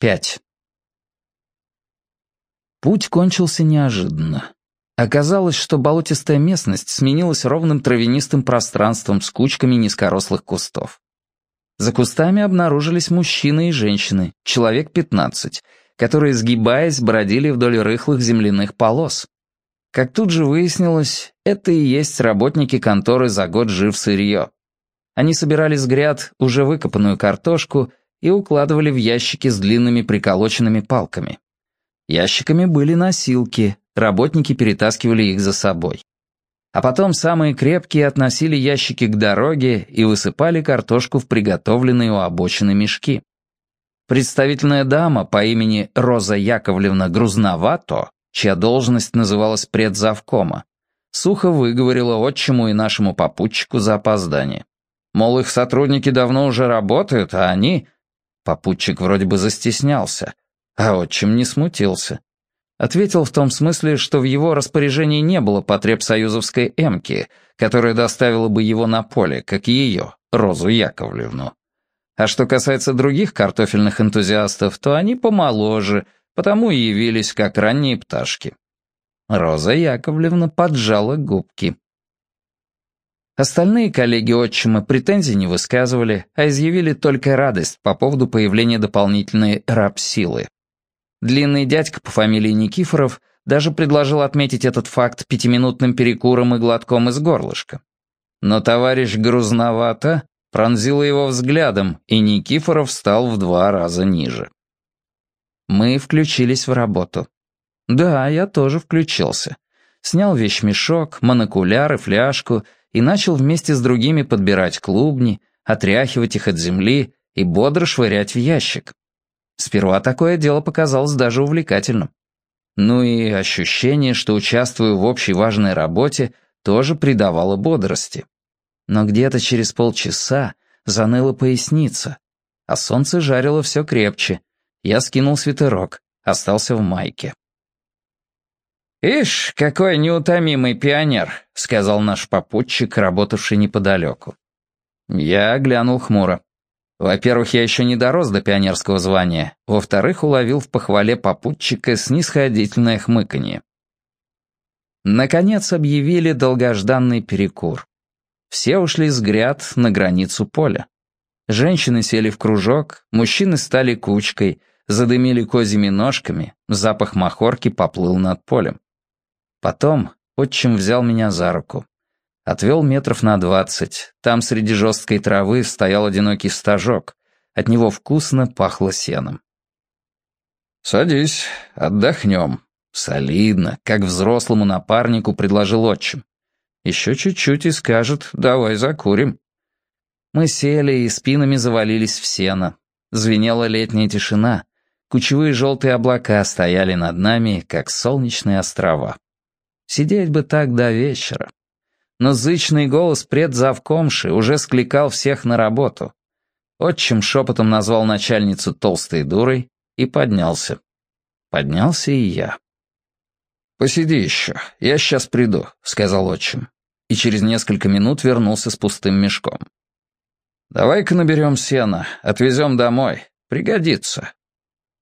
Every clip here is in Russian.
Пять. Путь кончился неожиданно. Оказалось, что болотистая местность сменилась ровным травянистым пространством с кучками низкорослых кустов. За кустами обнаружились мужчины и женщины, человек пятнадцать, которые, сгибаясь, бродили вдоль рыхлых земляных полос. Как тут же выяснилось, это и есть работники конторы «За год жив сырье». Они собирали с гряд уже выкопанную картошку и укладывали в ящики с длинными приколоченными палками. Ящиками были носилки, работники перетаскивали их за собой. А потом самые крепкие относили ящики к дороге и высыпали картошку в приготовленные у обочины мешки. Представительная дама по имени Роза Яковлевна Грузновато, чья должность называлась предзавкома, сухо выговорила отчиму и нашему попутчику за опоздание. Мол, их сотрудники давно уже работают, а они Попутчик вроде бы застеснялся, а отчим не смутился. Ответил в том смысле, что в его распоряжении не было потреб союзовской эмки, которая доставила бы его на поле, как ее, Розу Яковлевну. А что касается других картофельных энтузиастов, то они помоложе, потому и явились как ранние пташки. Роза Яковлевна поджала губки. Остальные коллеги отчима претензий не высказывали, а изъявили только радость по поводу появления дополнительной раб-силы. Длинный дядька по фамилии Никифоров даже предложил отметить этот факт пятиминутным перекуром и глотком из горлышка. Но товарищ грузновато пронзил его взглядом, и Никифоров стал в два раза ниже. Мы включились в работу. Да, я тоже включился. Снял вещмешок, монокуляр и фляжку — и начал вместе с другими подбирать клубни, отряхивать их от земли и бодро швырять в ящик. Сперва такое дело показалось даже увлекательным. Ну и ощущение, что участвую в общей важной работе, тоже придавало бодрости. Но где-то через полчаса заныла поясница, а солнце жарило все крепче. Я скинул свитерок, остался в майке. «Ишь, какой неутомимый пионер», — сказал наш попутчик, работавший неподалеку. Я глянул хмуро. Во-первых, я еще не дорос до пионерского звания. Во-вторых, уловил в похвале попутчика снисходительное хмыканье. Наконец объявили долгожданный перекур. Все ушли с гряд на границу поля. Женщины сели в кружок, мужчины стали кучкой, задымили козьими ножками, запах махорки поплыл над полем. Потом отчим взял меня за руку. Отвел метров на двадцать. Там среди жесткой травы стоял одинокий стажок. От него вкусно пахло сеном. «Садись, отдохнем». Солидно, как взрослому напарнику предложил отчим. Еще чуть-чуть и скажет «давай закурим». Мы сели и спинами завалились в сено. Звенела летняя тишина. Кучевые желтые облака стояли над нами, как солнечные острова. Сидеть бы так до вечера. Но зычный голос предзавкомши уже скликал всех на работу. Отчим шепотом назвал начальницу толстой дурой и поднялся. Поднялся и я. «Посиди еще, я сейчас приду», — сказал отчим. И через несколько минут вернулся с пустым мешком. «Давай-ка наберем сена, отвезем домой. Пригодится».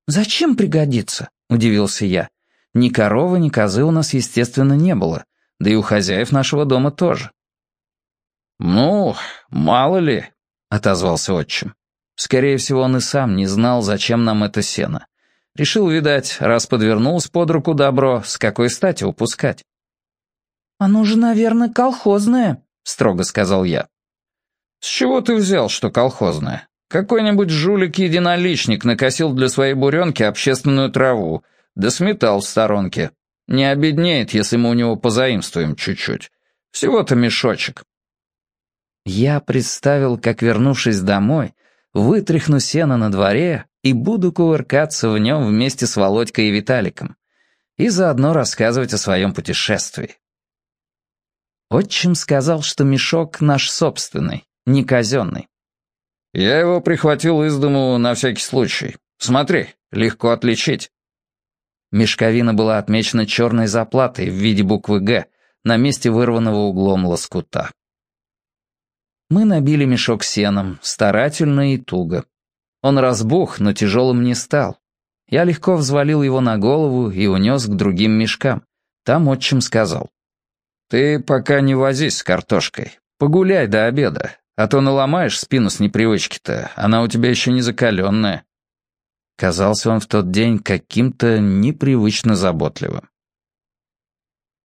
«Зачем пригодится?» — удивился я. Ни коровы, ни козы у нас, естественно, не было, да и у хозяев нашего дома тоже. «Ну, мало ли», — отозвался отчим. Скорее всего, он и сам не знал, зачем нам это сено. Решил, видать, раз подвернулось под руку добро, с какой стати упускать. «Оно же, наверное, колхозное», — строго сказал я. «С чего ты взял, что колхозное? Какой-нибудь жулик-единоличник накосил для своей буренки общественную траву, да сметал в сторонке. Не обеднеет, если мы у него позаимствуем чуть-чуть. Всего-то мешочек. Я представил, как, вернувшись домой, вытряхну сено на дворе и буду кувыркаться в нем вместе с Володькой и Виталиком. И заодно рассказывать о своем путешествии. Отчим сказал, что мешок наш собственный, не казенный. «Я его прихватил из дому на всякий случай. Смотри, легко отличить». Мешковина была отмечена черной заплатой в виде буквы «Г» на месте вырванного углом лоскута. Мы набили мешок сеном, старательно и туго. Он разбух, но тяжелым не стал. Я легко взвалил его на голову и унес к другим мешкам. Там отчим сказал. «Ты пока не возись с картошкой. Погуляй до обеда, а то наломаешь спину с непривычки-то, она у тебя еще не закаленная». Казался он в тот день каким-то непривычно заботливым.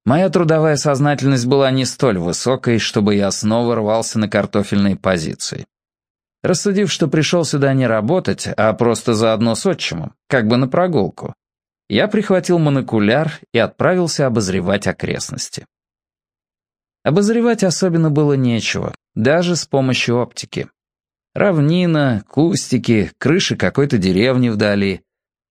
Моя трудовая сознательность была не столь высокой, чтобы я снова рвался на картофельные позиции. Рассудив, что пришел сюда не работать, а просто заодно с отчимом, как бы на прогулку, я прихватил монокуляр и отправился обозревать окрестности. Обозревать особенно было нечего, даже с помощью оптики. Равнина, кустики, крыши какой-то деревни вдали.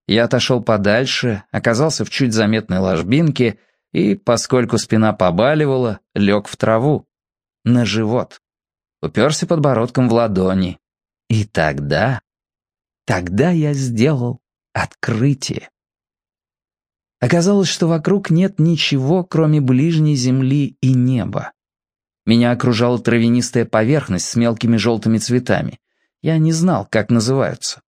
Я отошел подальше, оказался в чуть заметной ложбинке и, поскольку спина побаливала, лег в траву. На живот. Уперся подбородком в ладони. И тогда... Тогда я сделал открытие. Оказалось, что вокруг нет ничего, кроме ближней земли и неба. Меня окружала травянистая поверхность с мелкими желтыми цветами. Я не знал, как называются.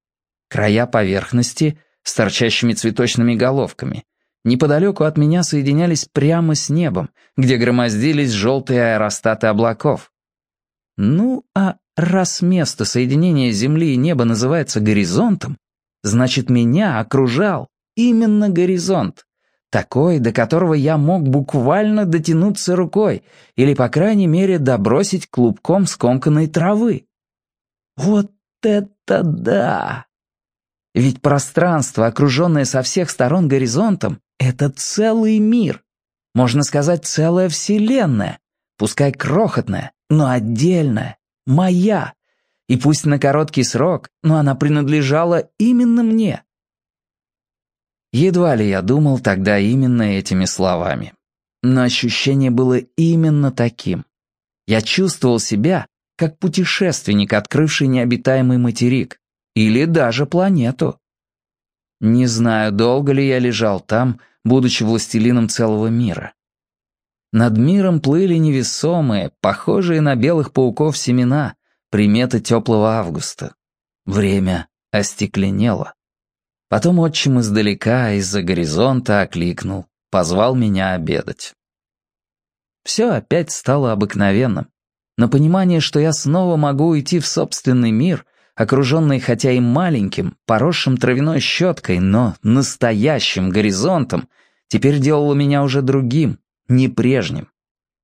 Края поверхности с торчащими цветочными головками. Неподалеку от меня соединялись прямо с небом, где громоздились желтые аэростаты облаков. Ну, а раз место соединения Земли и неба называется горизонтом, значит, меня окружал именно горизонт такой, до которого я мог буквально дотянуться рукой или, по крайней мере, добросить клубком скомканной травы. Вот это да! Ведь пространство, окруженное со всех сторон горизонтом, это целый мир. Можно сказать, целая вселенная, пускай крохотная, но отдельная, моя. И пусть на короткий срок, но она принадлежала именно мне. Едва ли я думал тогда именно этими словами. Но ощущение было именно таким. Я чувствовал себя, как путешественник, открывший необитаемый материк, или даже планету. Не знаю, долго ли я лежал там, будучи властелином целого мира. Над миром плыли невесомые, похожие на белых пауков семена, приметы теплого августа. Время остекленело. Потом отчим издалека, из-за горизонта окликнул, позвал меня обедать. Все опять стало обыкновенным. Но понимание, что я снова могу уйти в собственный мир, окруженный хотя и маленьким, поросшим травяной щеткой, но настоящим горизонтом, теперь делало меня уже другим, не прежним.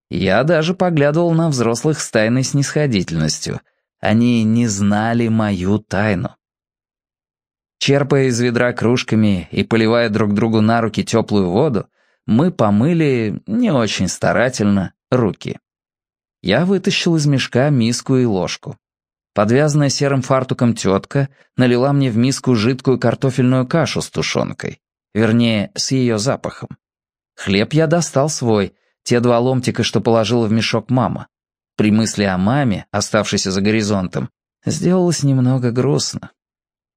Я даже поглядывал на взрослых с тайной снисходительностью. Они не знали мою тайну. Черпая из ведра кружками и поливая друг другу на руки теплую воду, мы помыли, не очень старательно, руки. Я вытащил из мешка миску и ложку. Подвязанная серым фартуком тетка налила мне в миску жидкую картофельную кашу с тушенкой. Вернее, с ее запахом. Хлеб я достал свой, те два ломтика, что положила в мешок мама. При мысли о маме, оставшейся за горизонтом, сделалось немного грустно.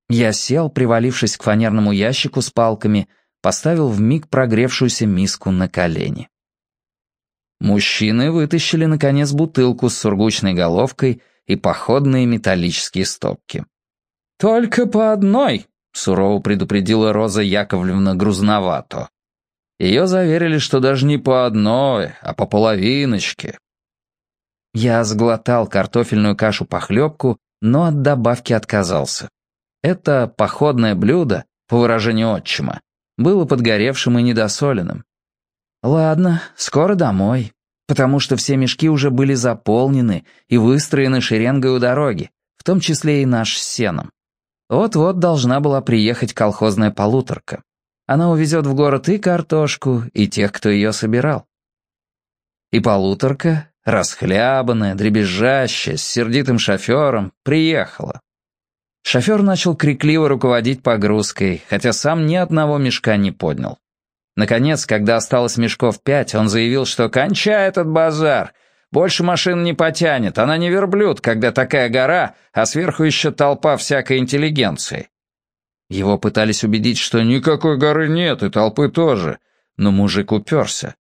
Я сел, привалившись к фанерному ящику с палками, поставил в миг прогревшуюся миску на колени. Мужчины вытащили, наконец, бутылку с сургучной головкой и походные металлические стопки. «Только по одной», — сурово предупредила Роза Яковлевна грузновато. Ее заверили, что даже не по одной, а по половиночке. Я сглотал картофельную кашу-похлебку, но от добавки отказался. Это походное блюдо, по выражению отчима, было подгоревшим и недосоленным. Ладно, скоро домой, потому что все мешки уже были заполнены и выстроены шеренгой у дороги, в том числе и наш с сеном. Вот-вот должна была приехать колхозная полуторка. Она увезет в город и картошку, и тех, кто ее собирал. И полуторка, расхлябанная, дребезжащая, с сердитым шофером, приехала. Шофер начал крикливо руководить погрузкой, хотя сам ни одного мешка не поднял. Наконец, когда осталось мешков пять, он заявил, что «кончай этот базар! Больше машин не потянет, она не верблюд, когда такая гора, а сверху еще толпа всякой интеллигенции». Его пытались убедить, что никакой горы нет, и толпы тоже, но мужик уперся.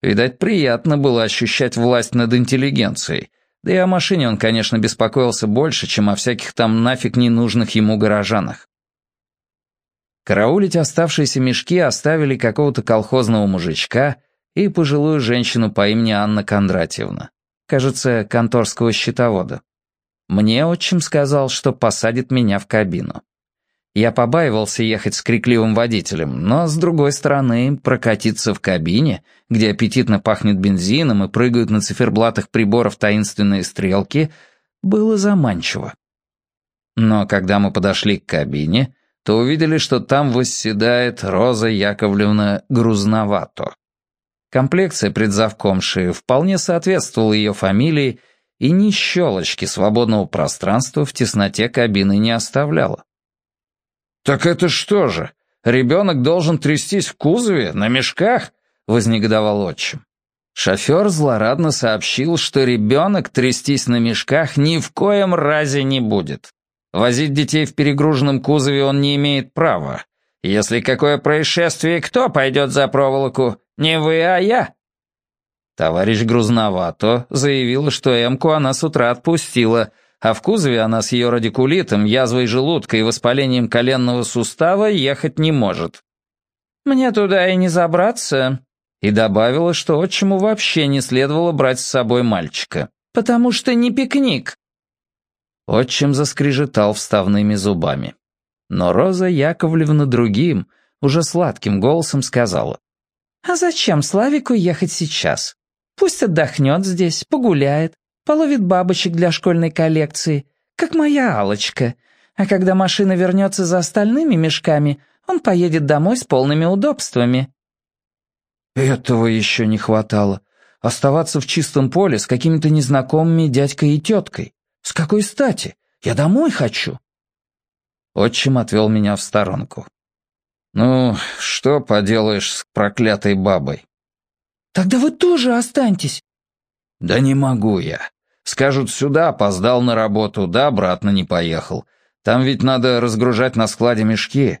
Видать, приятно было ощущать власть над интеллигенцией, да и о машине он, конечно, беспокоился больше, чем о всяких там нафиг ненужных ему горожанах. Караулить оставшиеся мешки оставили какого-то колхозного мужичка и пожилую женщину по имени Анна Кондратьевна, кажется, конторского счетовода. Мне отчим сказал, что посадит меня в кабину. Я побаивался ехать с крикливым водителем, но, с другой стороны, прокатиться в кабине, где аппетитно пахнет бензином и прыгают на циферблатах приборов таинственные стрелки, было заманчиво. Но когда мы подошли к кабине, то увидели, что там восседает Роза Яковлевна Грузновато. Комплекция предзавкомши вполне соответствовала ее фамилии, и ни щелочки свободного пространства в тесноте кабины не оставляла. «Так это что же, ребенок должен трястись в кузове, на мешках?» — вознегодовал отчим. Шофер злорадно сообщил, что ребенок трястись на мешках ни в коем разе не будет. Возить детей в перегруженном кузове он не имеет права. Если какое происшествие, кто пойдет за проволоку? Не вы, а я. Товарищ Грузновато заявила, что Эмку она с утра отпустила, а в кузове она с ее радикулитом, язвой желудка и воспалением коленного сустава ехать не может. «Мне туда и не забраться», и добавила, что отчиму вообще не следовало брать с собой мальчика, потому что не пикник. Отчим заскрежетал вставными зубами. Но Роза Яковлевна другим, уже сладким голосом сказала. «А зачем Славику ехать сейчас? Пусть отдохнет здесь, погуляет, половит бабочек для школьной коллекции, как моя алочка А когда машина вернется за остальными мешками, он поедет домой с полными удобствами». Этого еще не хватало. Оставаться в чистом поле с какими-то незнакомыми дядькой и теткой. С какой стати? Я домой хочу. Отчим отвел меня в сторонку. «Ну, что поделаешь с проклятой бабой?» «Тогда вы тоже останьтесь». «Да не могу я. Скажут, сюда опоздал на работу, да обратно не поехал. Там ведь надо разгружать на складе мешки.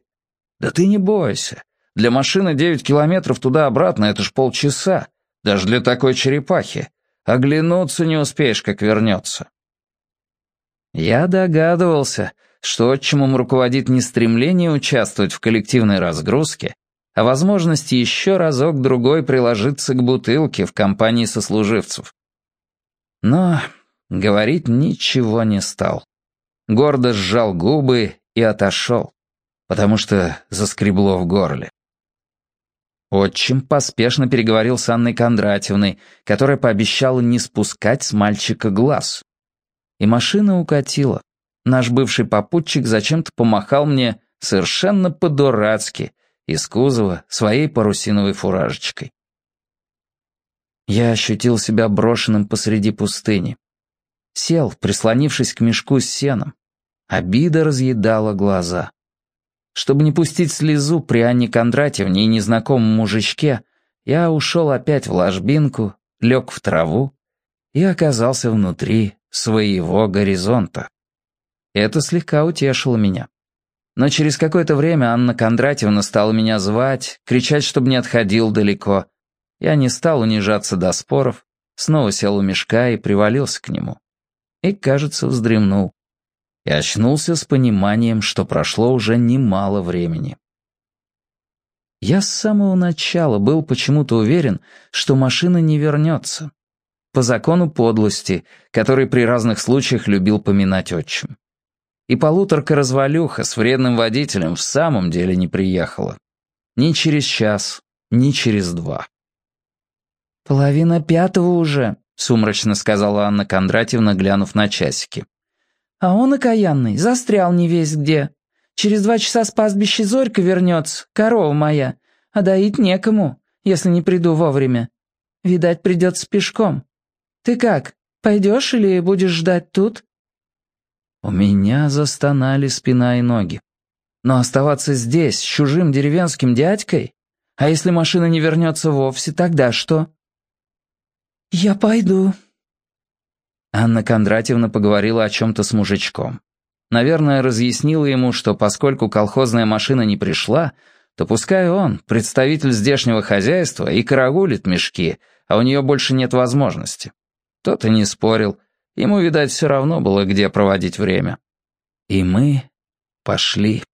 Да ты не бойся. Для машины девять километров туда-обратно — это ж полчаса. Даже для такой черепахи. Оглянуться не успеешь, как вернется». Я догадывался, что отчимом руководит не стремление участвовать в коллективной разгрузке, а возможности еще разок-другой приложиться к бутылке в компании сослуживцев. Но говорить ничего не стал. Гордо сжал губы и отошел, потому что заскребло в горле. Отчим поспешно переговорил с Анной Кондратьевной, которая пообещала не спускать с мальчика глаз. И машина укатила. Наш бывший попутчик зачем-то помахал мне совершенно по-дурацки из кузова своей парусиновой фуражечкой. Я ощутил себя брошенным посреди пустыни. Сел, прислонившись к мешку с сеном. Обида разъедала глаза. Чтобы не пустить слезу при Анне Кондратьевне и незнакомом мужичке, я ушел опять в ложбинку, лег в траву и оказался внутри своего горизонта. Это слегка утешило меня. Но через какое-то время Анна Кондратьевна стала меня звать, кричать, чтобы не отходил далеко. Я не стал унижаться до споров, снова сел у мешка и привалился к нему. И, кажется, вздремнул. И очнулся с пониманием, что прошло уже немало времени. Я с самого начала был почему-то уверен, что машина не вернется. По закону подлости, который при разных случаях любил поминать отчим. И полуторка-развалюха с вредным водителем в самом деле не приехала. Ни через час, ни через два. «Половина пятого уже», — сумрачно сказала Анна Кондратьевна, глянув на часики. «А он, окаянный, застрял не весь где. Через два часа с пастбища Зорька вернется, корова моя, а доить некому, если не приду вовремя. Видать, придется пешком. Ты как, пойдешь или будешь ждать тут?» У меня застонали спина и ноги. Но оставаться здесь, с чужим деревенским дядькой? А если машина не вернется вовсе, тогда что? «Я пойду». Анна Кондратьевна поговорила о чем-то с мужичком. Наверное, разъяснила ему, что поскольку колхозная машина не пришла, то пускай он, представитель здешнего хозяйства, и караулит мешки, а у нее больше нет возможности. Тот и не спорил, Ему, видать, все равно было, где проводить время. И мы пошли.